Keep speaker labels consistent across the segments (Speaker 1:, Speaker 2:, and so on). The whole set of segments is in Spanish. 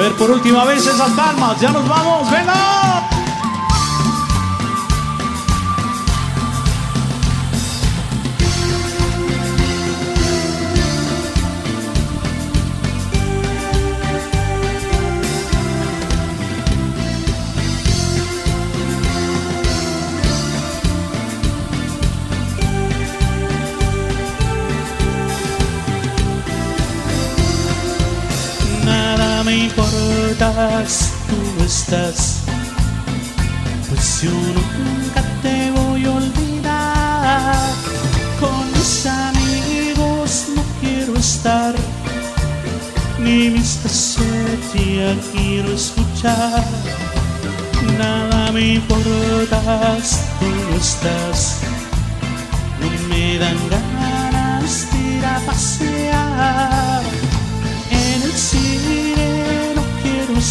Speaker 1: ver, por última vez esas palmas. Ya nos vamos. ¡Venga!
Speaker 2: Importas, tú estás. Pues yo nunca te voy a olvidar. Con mis amigos no quiero estar. Ni mis ya quiero escuchar. Nada me importas, tú estás. No me dan ganas de ir a pasear.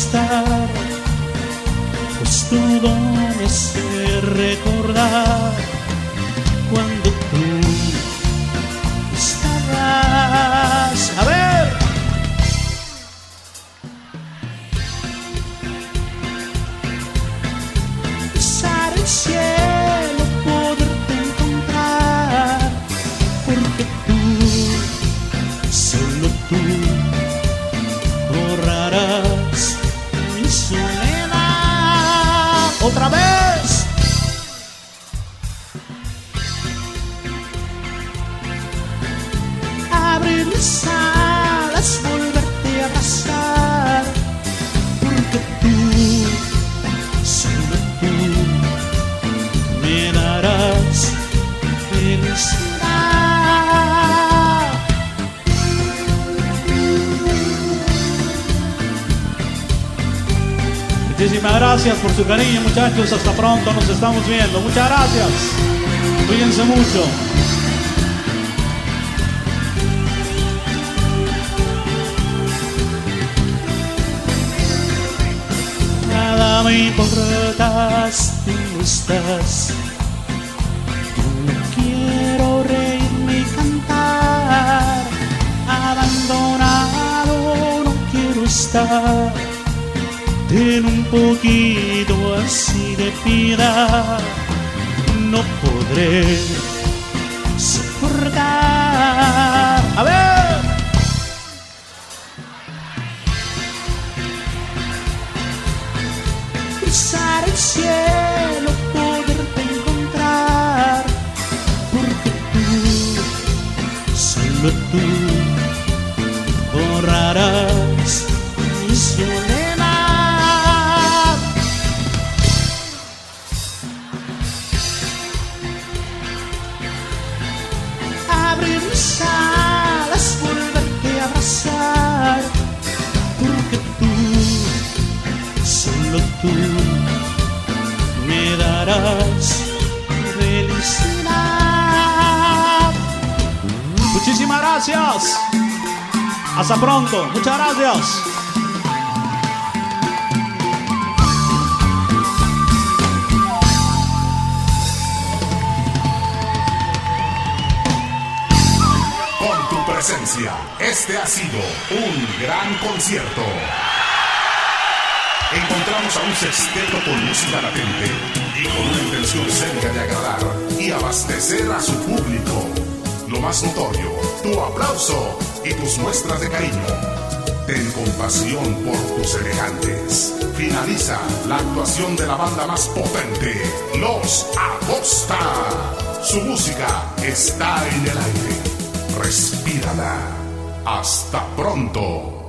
Speaker 2: Estar, pues todo me hace recordar cuando tú estabas. A ver. Pisar el cielo, poderte encontrar, porque tú, solo tú otra vez. Abrir mis
Speaker 1: Muchísimas gracias por su cariño, muchachos. Hasta pronto, nos estamos viendo. Muchas gracias. Cuídense mucho.
Speaker 2: Nada me importas, tú estás. Ten un poquito así de piedad. No podré soportar. A ver. cruzar el cielo, poderte encontrar, porque tú, solo tú, borrarás porque tú solo tú me darás felicidad.
Speaker 1: Muchísimas gracias. Hasta pronto. Muchas gracias.
Speaker 3: Presencia, este ha sido un gran concierto. Encontramos a un sexteto con música latente y con una intención seria de agradar y abastecer a su público. Lo más notorio, tu aplauso y tus muestras de cariño. Ten compasión por tus semejantes. Finaliza la actuación de la banda más potente, Los Agosta. Su música está en el aire. Respírala. Hasta pronto.